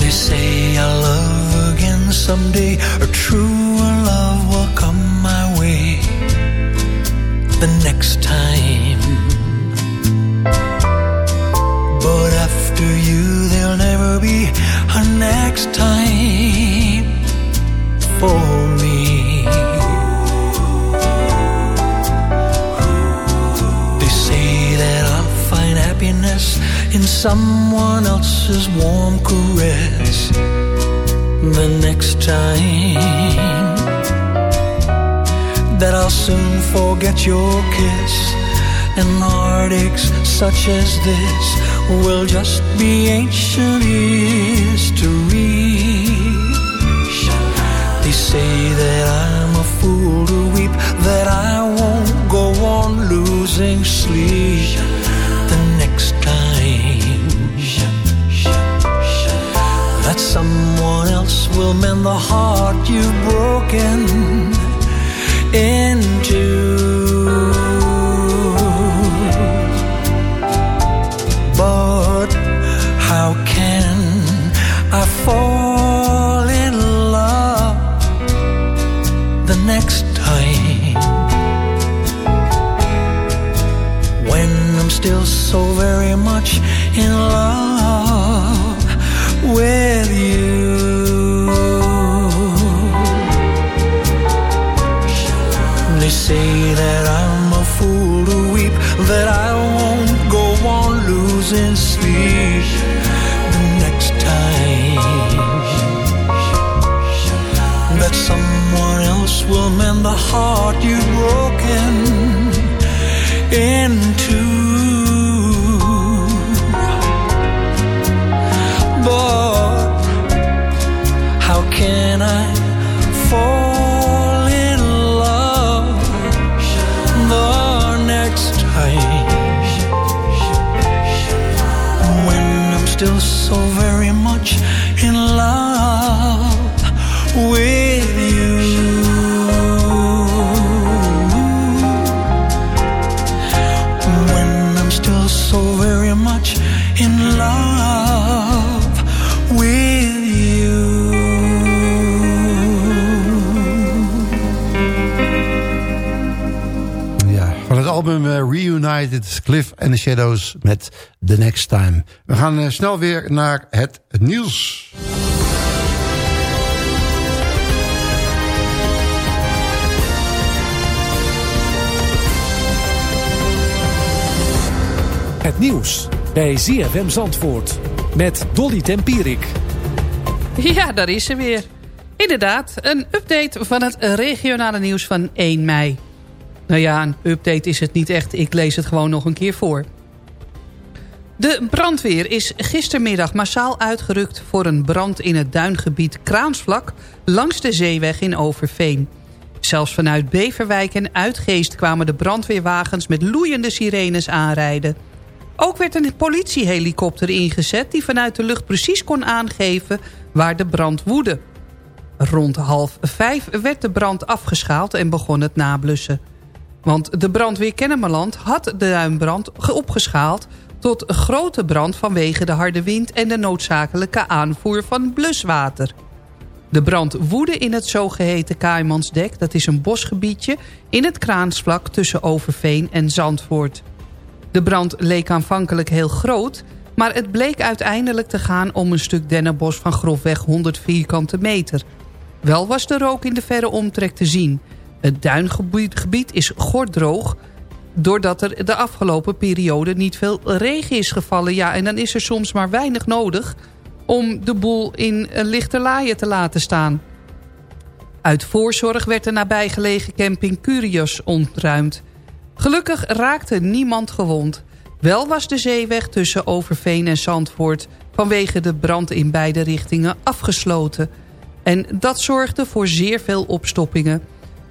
They say I'll love again someday. A true love will come my way the next time. Next time for me. They say that I'll find happiness in someone else's warm caress the next time. That I'll soon forget your kiss and heartaches such as this will just be ancient history. They say that I'm a fool to weep, that I won't go on losing sleep the next time. That someone else will mend the heart you've broken into. Reunited, Cliff and the Shadows met The Next Time. We gaan eh, snel weer naar het nieuws. Het nieuws bij ZFM Zandvoort met Dolly Tempierik. Ja, daar is ze weer. Inderdaad, een update van het regionale nieuws van 1 mei. Nou ja, een update is het niet echt. Ik lees het gewoon nog een keer voor. De brandweer is gistermiddag massaal uitgerukt voor een brand in het duingebied Kraansvlak langs de zeeweg in Overveen. Zelfs vanuit Beverwijk en Uitgeest kwamen de brandweerwagens met loeiende sirenes aanrijden. Ook werd een politiehelikopter ingezet die vanuit de lucht precies kon aangeven waar de brand woedde. Rond half vijf werd de brand afgeschaald en begon het nablussen. Want de brandweer Kennemerland had de duinbrand opgeschaald tot grote brand vanwege de harde wind en de noodzakelijke aanvoer van bluswater. De brand woedde in het zogeheten Kaaimansdek, dat is een bosgebiedje in het kraansvlak tussen Overveen en Zandvoort. De brand leek aanvankelijk heel groot, maar het bleek uiteindelijk te gaan om een stuk dennenbos van grofweg 100 vierkante meter. Wel was de rook in de verre omtrek te zien. Het duingebied is gordroog, doordat er de afgelopen periode niet veel regen is gevallen. Ja, en dan is er soms maar weinig nodig om de boel in een lichte laaien te laten staan. Uit voorzorg werd de nabijgelegen camping Curios ontruimd. Gelukkig raakte niemand gewond. Wel was de zeeweg tussen Overveen en Zandvoort... vanwege de brand in beide richtingen afgesloten. En dat zorgde voor zeer veel opstoppingen.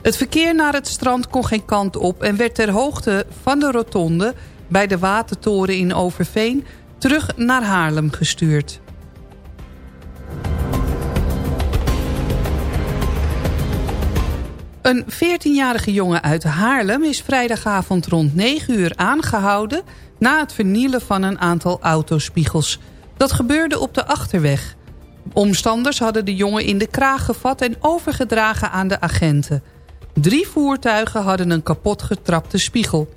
Het verkeer naar het strand kon geen kant op... en werd ter hoogte van de rotonde bij de Watertoren in Overveen... terug naar Haarlem gestuurd. Een 14-jarige jongen uit Haarlem is vrijdagavond rond 9 uur aangehouden... na het vernielen van een aantal autospiegels. Dat gebeurde op de Achterweg. Omstanders hadden de jongen in de kraag gevat en overgedragen aan de agenten. Drie voertuigen hadden een kapot getrapte spiegel.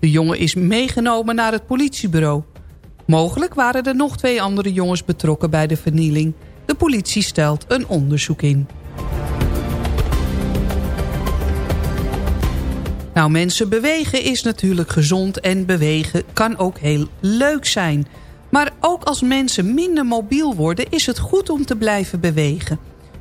De jongen is meegenomen naar het politiebureau. Mogelijk waren er nog twee andere jongens betrokken bij de vernieling. De politie stelt een onderzoek in. Nou, mensen bewegen is natuurlijk gezond en bewegen kan ook heel leuk zijn. Maar ook als mensen minder mobiel worden is het goed om te blijven bewegen.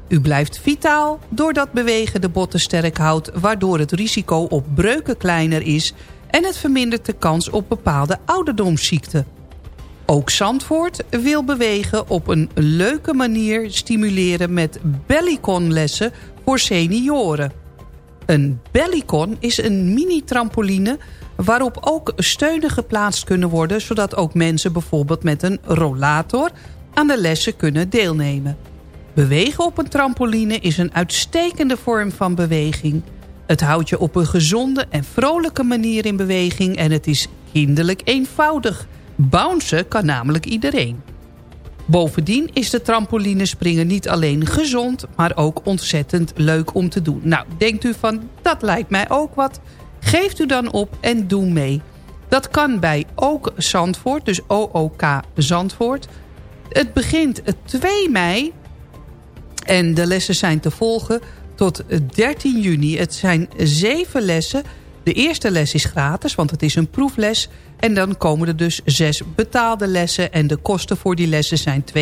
U blijft vitaal doordat bewegen de botten sterk houdt... waardoor het risico op breuken kleiner is... en het vermindert de kans op bepaalde ouderdomsziekten. Ook Zandvoort wil bewegen op een leuke manier stimuleren... met bellyconlessen voor senioren. Een bellycon is een mini-trampoline waarop ook steunen geplaatst kunnen worden... zodat ook mensen bijvoorbeeld met een rollator aan de lessen kunnen deelnemen. Bewegen op een trampoline is een uitstekende vorm van beweging. Het houdt je op een gezonde en vrolijke manier in beweging... en het is kinderlijk eenvoudig. Bouncen kan namelijk iedereen. Bovendien is de trampolinespringen niet alleen gezond... maar ook ontzettend leuk om te doen. Nou, denkt u van, dat lijkt mij ook wat... Geeft u dan op en doe mee. Dat kan bij Ook Zandvoort, dus OOK Zandvoort. Het begint 2 mei en de lessen zijn te volgen tot 13 juni. Het zijn zeven lessen. De eerste les is gratis, want het is een proefles. En dan komen er dus zes betaalde lessen. En de kosten voor die lessen zijn 42,50.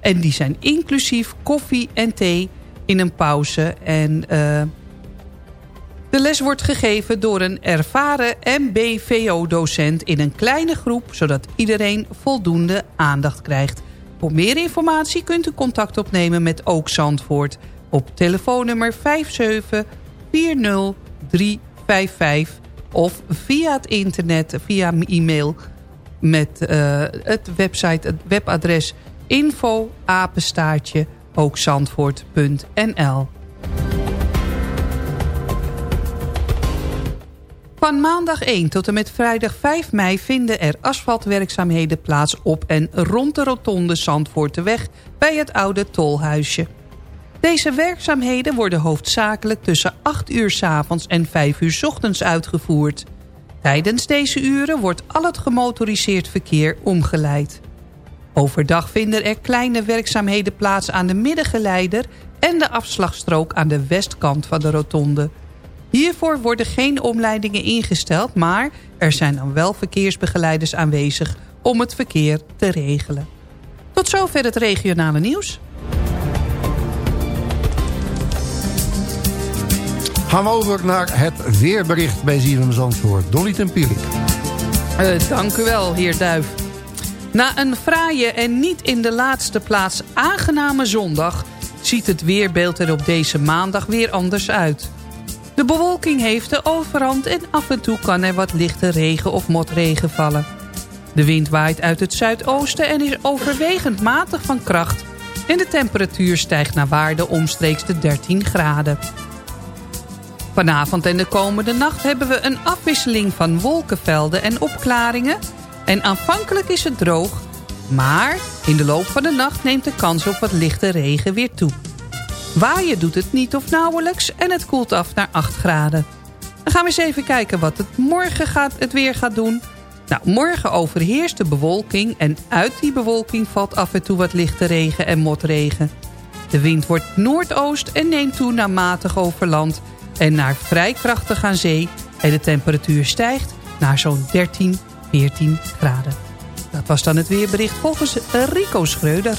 En die zijn inclusief koffie en thee in een pauze. En uh, de les wordt gegeven door een ervaren MBVO-docent in een kleine groep... zodat iedereen voldoende aandacht krijgt. Voor meer informatie kunt u contact opnemen met Ook Zandvoort... op telefoonnummer 57403555 of via het internet, via e-mail... met uh, het website, het webadres info apenstaartje ookzandvoort.nl Van maandag 1 tot en met vrijdag 5 mei vinden er asfaltwerkzaamheden plaats op en rond de rotonde Zandvoorteweg bij het oude tolhuisje. Deze werkzaamheden worden hoofdzakelijk tussen 8 uur s avonds en 5 uur s ochtends uitgevoerd. Tijdens deze uren wordt al het gemotoriseerd verkeer omgeleid. Overdag vinden er kleine werkzaamheden plaats aan de middengeleider en de afslagstrook aan de westkant van de rotonde. Hiervoor worden geen omleidingen ingesteld, maar er zijn dan wel verkeersbegeleiders aanwezig om het verkeer te regelen. Tot zover het regionale nieuws. Gaan we over naar het weerbericht bij Zierum Zandvoort. Dolly ten Pierik. Eh, dank u wel, heer Duif. Na een fraaie en niet in de laatste plaats aangename zondag... ziet het weerbeeld er op deze maandag weer anders uit. De bewolking heeft de overhand en af en toe kan er wat lichte regen of motregen vallen. De wind waait uit het zuidoosten en is overwegend matig van kracht... en de temperatuur stijgt naar waarde omstreeks de 13 graden. Vanavond en de komende nacht hebben we een afwisseling van wolkenvelden en opklaringen... en aanvankelijk is het droog, maar in de loop van de nacht neemt de kans op wat lichte regen weer toe. Waaien doet het niet of nauwelijks en het koelt af naar 8 graden. Dan gaan we eens even kijken wat het morgen gaat, het weer gaat doen. Nou, morgen overheerst de bewolking en uit die bewolking valt af en toe wat lichte regen en motregen. De wind wordt noordoost en neemt toe naar matig over land en naar vrij krachtig aan zee. En de temperatuur stijgt naar zo'n 13, 14 graden. Dat was dan het weerbericht volgens Rico Schreuder.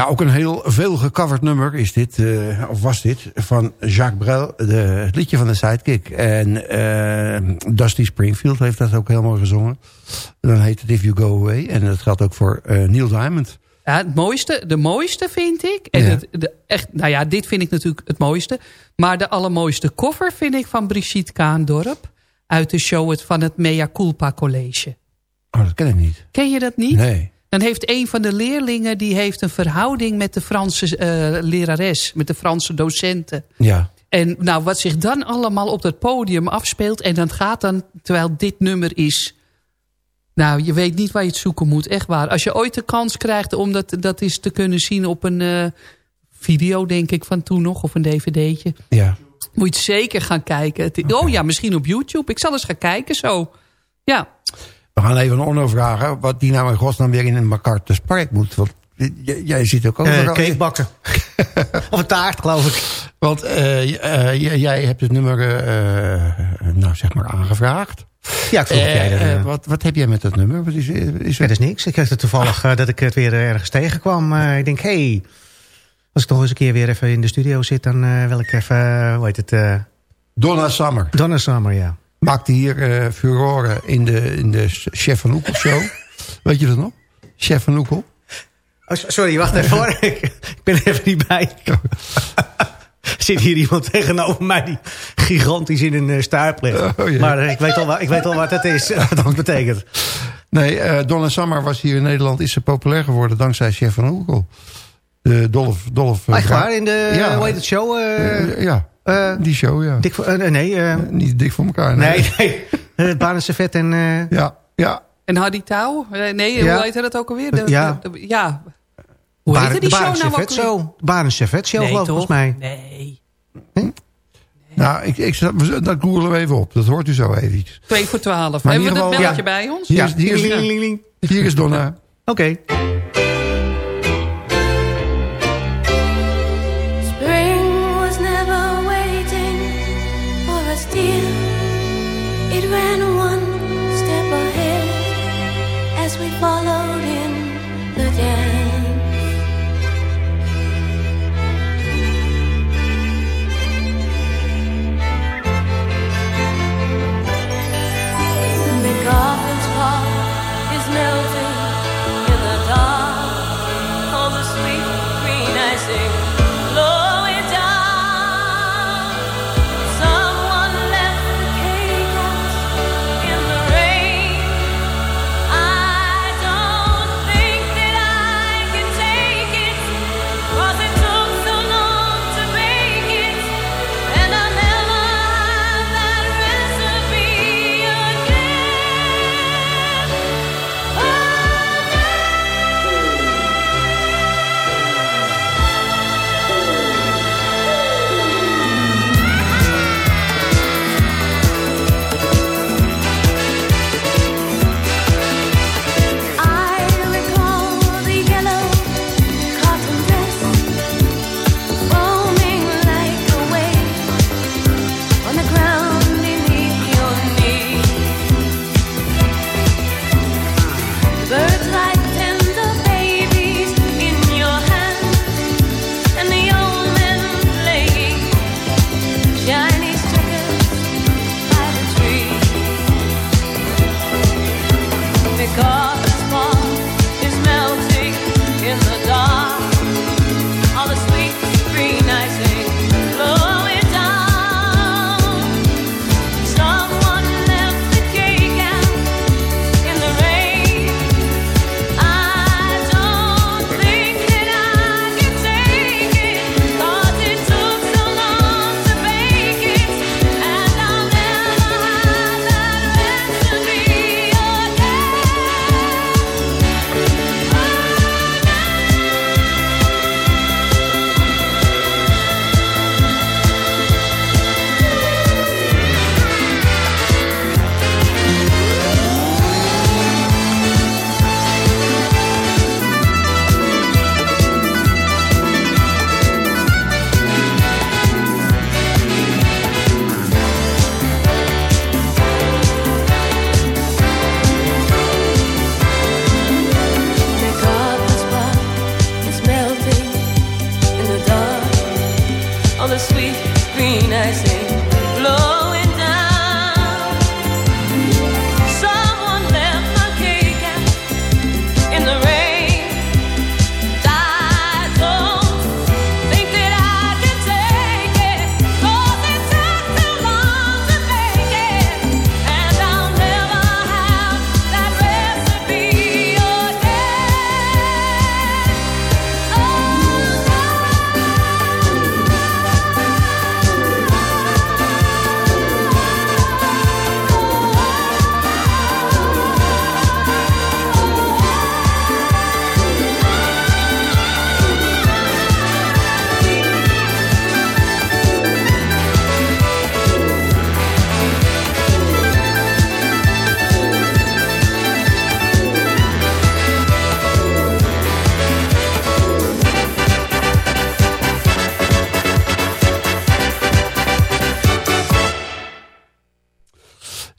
Ja, ook een heel veel gecoverd nummer is dit, eh, of was dit, van Jacques Brel, de, het liedje van de Sidekick. En eh, Dusty Springfield heeft dat ook heel mooi gezongen. Dan heet het If You Go Away. En dat geldt ook voor eh, Neil Diamond. Ja, het mooiste, de mooiste vind ik. En Ja. het, de, echt, nou ja, dit vind ik natuurlijk het mooiste. Maar de allermooiste cover vind ik van Brigitte Kaandorp. Uit de show van het Mea Culpa College. Oh, dat ken ik niet. Ken je dat niet? Nee. Dan heeft een van de leerlingen die heeft een verhouding met de Franse eh, lerares. Met de Franse docenten. Ja. En nou, wat zich dan allemaal op dat podium afspeelt. En dan gaat dan, terwijl dit nummer is... Nou, je weet niet waar je het zoeken moet, echt waar. Als je ooit de kans krijgt om dat, dat eens te kunnen zien op een eh, video, denk ik, van toen nog. Of een dvd'tje. Ja. Moet je het zeker gaan kijken. Het- Oh ja, misschien op YouTube. Ik zal eens gaan kijken zo. Ja, We gaan even Onno vragen wat die nou in godsnaam weer in een McCarthy's Park moet. Want jij ziet ook Eh, overal... cake bakken. of een taart, geloof ik. Want eh, eh, jij hebt het nummer, eh, eh, nou zeg maar, aangevraagd. Ja, ik vroeg Eh, jij eh, eh, wat, wat heb jij met dat nummer? Wat is, is Ja, dat is niks. Ik kreeg het toevallig eh, dat ik het weer eh, ergens tegenkwam. Eh, ik denk, hé, hey, als ik toch eens een keer weer even in de studio zit... dan eh, wil ik even, eh, hoe heet het? eh Donna Summer. Donna Summer, ja. Maakte hier eh furoren in de, in de Chef van Oekel show. Weet je dat nog? Chef van Oekel. Oh, sorry, wacht even hoor. ik, ben er even niet bij. Zit hier iemand tegenover mij die gigantisch in een uh, staart ligt. Oh, maar eh, ik, weet al, ik weet al wat het is, wat dat betekent. Nee, eh Donna Summer was hier in Nederland is ze populair geworden dankzij Chef van Oekel. De. Dolph eh, Echt waar, in de, Ja. hoe heet het, show? eh, Eh, ja, eh, die show, ja. dik voor, eh, nee, eh, Niet dik voor elkaar. nee, nee. Eh, Het Banenservet en... eh, Ja, ja. en Hardy Touw? Eh, Nee, Ja. hoe heet dat ook alweer? De, Ja. de- de- ja. Hoe Baren- heette die show nou ook show. Banenservet show, Nee, geloof volgens mij. Nee. Nou, ik, ik, we- dat googelen we even op. Dat hoort u zo eventjes. 2 voor 12. Maar in Hebben we dat belletje ja. bij ons? Hier, is, hier, is, hier is Donna. Oké. Spring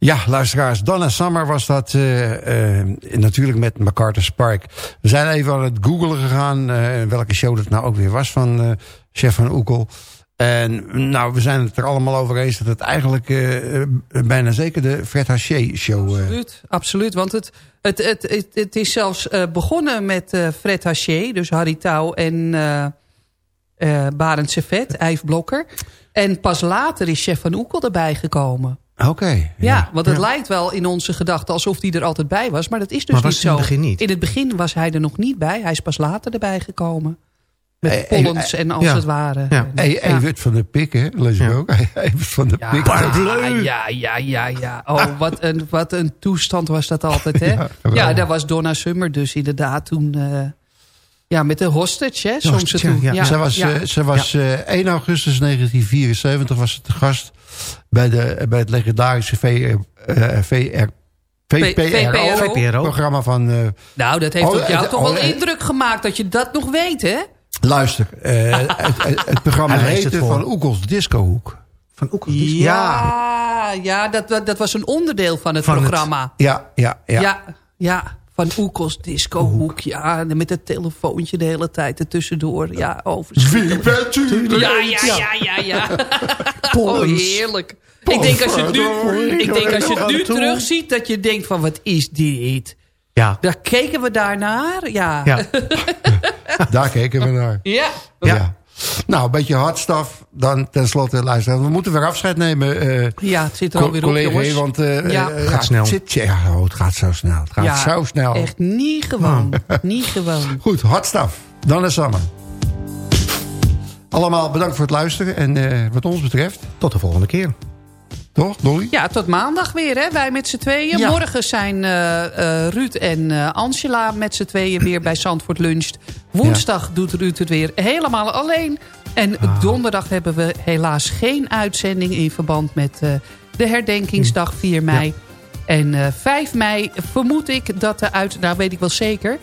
Ja, luisteraars, Donna Summer was dat eh, eh, natuurlijk met MacArthur Park. We zijn even aan het googlen gegaan eh, welke show dat nou ook weer was van Chef van Oekel. En nou, we zijn het er allemaal over eens dat het eigenlijk bijna zeker de Fred Haché show... Absoluut, absoluut. Want het, het, het, het, is zelfs begonnen met Fred Haché, dus Harry Touw en eh, Barend Servet, Yves Blokker. En pas later is Chef van Oekel erbij gekomen. Oké. Ja, want het lijkt wel in onze gedachten alsof hij er altijd bij was. Maar dat is dus Maar was niet in zo. het begin niet? In het begin was hij er nog niet bij. Hij is pas later erbij gekomen. Met Eh, pollens eh, en als ja. het ware. Ja. Hey, Evert van de Pik, hè? lees ik ook. Evert van de Pik. Ja, ja, ja, ja, ja. Oh, wat een, wat een toestand was dat altijd, hè? Ja, daar was Donna Summer dus inderdaad toen... eh, ja, met de hostage, hè? Soms hostage, toe. ja. Ze was, eh, ze was eh, 1 augustus 1974 was ze te gast bij, de, bij het legendarische VR, eh, VR, VPRO, VPRO. programma van... eh, Nou, dat heeft Oh, op jou eh, toch wel oh, eh, indruk gemaakt dat je dat nog weet, hè? luister, eh, het, het, programma heette het. Van Oekels Discohoek. Van Oekels Ja, ja dat, dat, was een onderdeel van het Van het- programma. Ja, ja, ja. ja, ja. Van Oekels Discohoek, ja. En met het telefoontje de hele tijd ertussendoor. Ja, overschrikkelijk. Wie bent u? Ja, ja, ja, ja, ja. Oh, heerlijk. Ik denk als je het nu, ik denk als je het nu terugziet, dat je denkt van wat is dit? Ja. Daar keken we daarnaar, ja. Ja. Daar keken we naar. Ja. Ja. Nou, een beetje hardstaf. Dan tenslotte luisteren. We moeten weer afscheid nemen. eh, Ja, het zit er alweer op, collega, jongens. Want eh, Ja. eh, Gaat snel. Het, zit, ja, oh, het gaat zo snel. Het gaat Ja, zo snel. Echt niet gewoon. niet gewoon. Goed, hardstaf. Dan is samen. Allemaal bedankt voor het luisteren. En eh, wat ons betreft, Tot de volgende keer. Toch, Dolly? Ja, tot maandag weer, hè? Wij met z'n tweeën. Ja. Morgen zijn eh, eh, Ruud en eh, Angela met z'n tweeën weer bij Zandvoort Luncht. Woensdag doet Ruud het weer helemaal alleen. En Ah. donderdag hebben we helaas geen uitzending... in verband met eh, de herdenkingsdag 4 mei. En eh 5 mei vermoed ik dat de uit... Nou, weet ik wel zeker...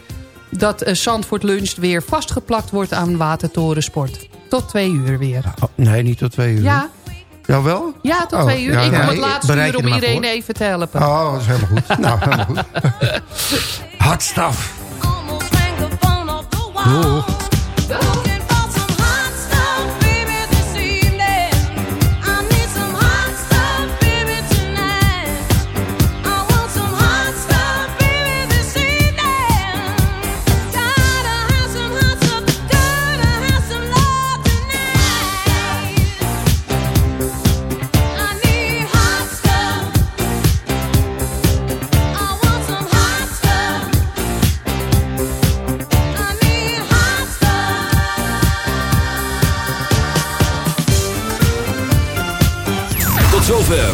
dat Zandvoort Luncht weer vastgeplakt wordt aan Watertorensport. Tot twee uur weer. Oh, nee, niet tot twee uur. Ja, Jawel? ja tot Oh, twee uur. ja, ik ja, kom het laatste uur om er iedereen voor. even te helpen. Oh, dat is helemaal goed. nou, helemaal goed. Hardstaf. Almost